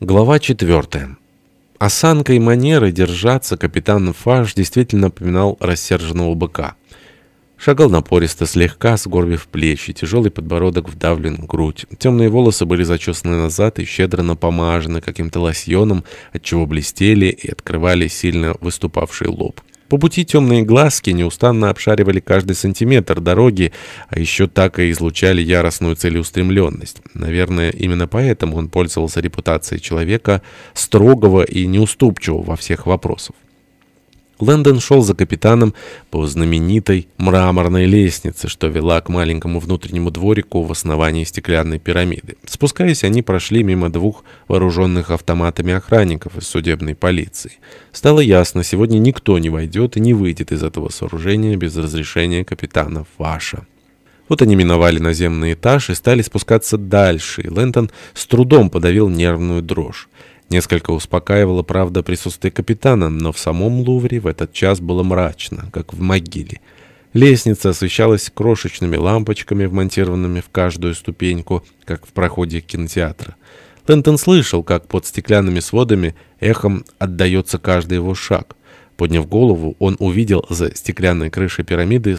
Глава 4. Осанка и манеры держаться капитан Фаш действительно напоминал рассерженного быка. Шагал напористо, слегка сгорбив плечи, тяжелый подбородок вдавлен в грудь. Темные волосы были зачесаны назад и щедро напомажены каким-то лосьоном, отчего блестели и открывали сильно выступавший лоб. По пути темные глазки неустанно обшаривали каждый сантиметр дороги, а еще так и излучали яростную целеустремленность. Наверное, именно поэтому он пользовался репутацией человека строгого и неуступчивого во всех вопросах. Лэндон шел за капитаном по знаменитой мраморной лестнице, что вела к маленькому внутреннему дворику в основании стеклянной пирамиды. Спускаясь, они прошли мимо двух вооруженных автоматами охранников из судебной полиции. Стало ясно, сегодня никто не войдет и не выйдет из этого сооружения без разрешения капитана Ваша. Вот они миновали наземный этаж и стали спускаться дальше, и Лэндон с трудом подавил нервную дрожь. Несколько успокаивало, правда, присутствие капитана, но в самом Лувре в этот час было мрачно, как в могиле. Лестница освещалась крошечными лампочками, вмонтированными в каждую ступеньку, как в проходе кинотеатра. Лэнтон слышал, как под стеклянными сводами эхом отдается каждый его шаг. Подняв голову, он увидел за стеклянной крышей пирамиды